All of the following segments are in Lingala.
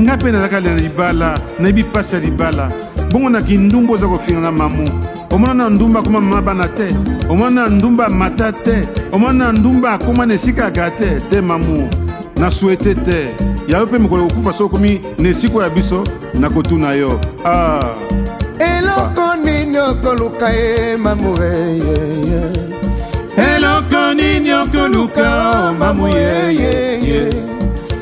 Nga pe nazalaka na libala, nayebi pasi ya libala. Bongo na kindumba oza kofinga nga mamu. Omona na ndumba akoma mama bana te. Omona na ndumba mata te. Omona na ndumba akoma na esika ya gate te mamu. Na souhaite te. Yayo pe mokolo kokufa so okomi na esiko ya biso na kotuna yo. Ah. Eloko nini okoluka e mamu e ye ye. Eloko nini okoluka o mamu ye ye ye.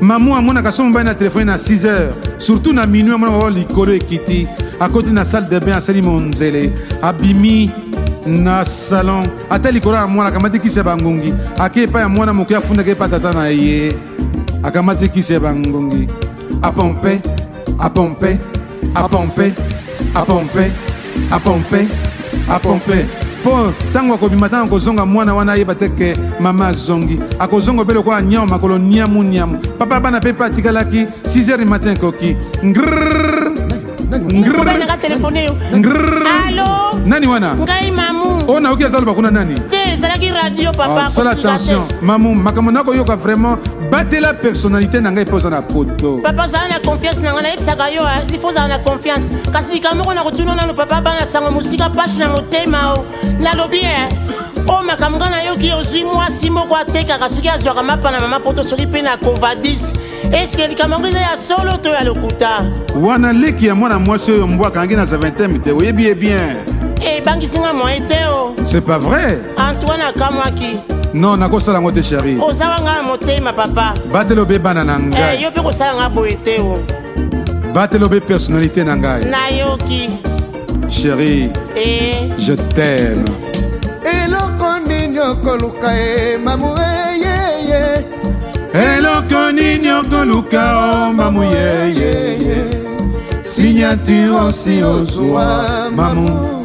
Mamu amonaka somo mobali na telefone na 6 heures surtout na minuit amona mabao likolo ekiti akoti na salle de bain asali monzele abimi na salon ata likolo ya mwana akamati kisi ya bangungi ake epai ya mwana moke afundaka epa tata na ye akamati kisi ya bangungi apompe A pompe, a pompe, a pompe, a pompe, a pompe. mpo ntango akobima ntango akozonga mwana wana ayeba te ke mama azongi akozonga mpe lokola nyama makolo niamu niamu papa bana mpe mpe atikalaki 6 heures du matin ekoki ngrrr Nabenaka telefone yo. Ngrrr. Alo. nani wana Ngai mamu. oyo nayoki aza loba kuna nani Te ezalaki radio papa. Ah, sala akosilika te. attention mamu makambo nakoyoka vraiment batela personnalité na ngai mpe oza na poto papa zala na confiance na ngai nayebisaka yo ah, il faut ozala na confiance kasi likambo moko na kotuna nano papa bana sango mosika mpasi na motema o nalobi e eh, oyo oh, makambo ngai nayoki ozwi mwasi moko atekaka soki azwaka mapa na mama poto soki mpe na covadis eske likambo yango eza ya solo to ya lokuta wana leki ya mwana mwasi oyo mbwa akangi na zaventem te oyebi ye bien ebangisi eh, ngai moye te o oh. c'est pas vrai Antoine akamwaki. Non, nakosala yango te chérie. Oza wanga na motema papa. Batela obe bana na ngai. Eh, yo pe kosala nga boye te o. Oh. Batela obe personnalité na ngai. Nayoki. Chérie. Eh. Je t'aime. Eloko nini okoluka e eh, mamu eyeye. Eloko nini okoluka o oh, mamu yeyeye. Signature osi ozwa mamu.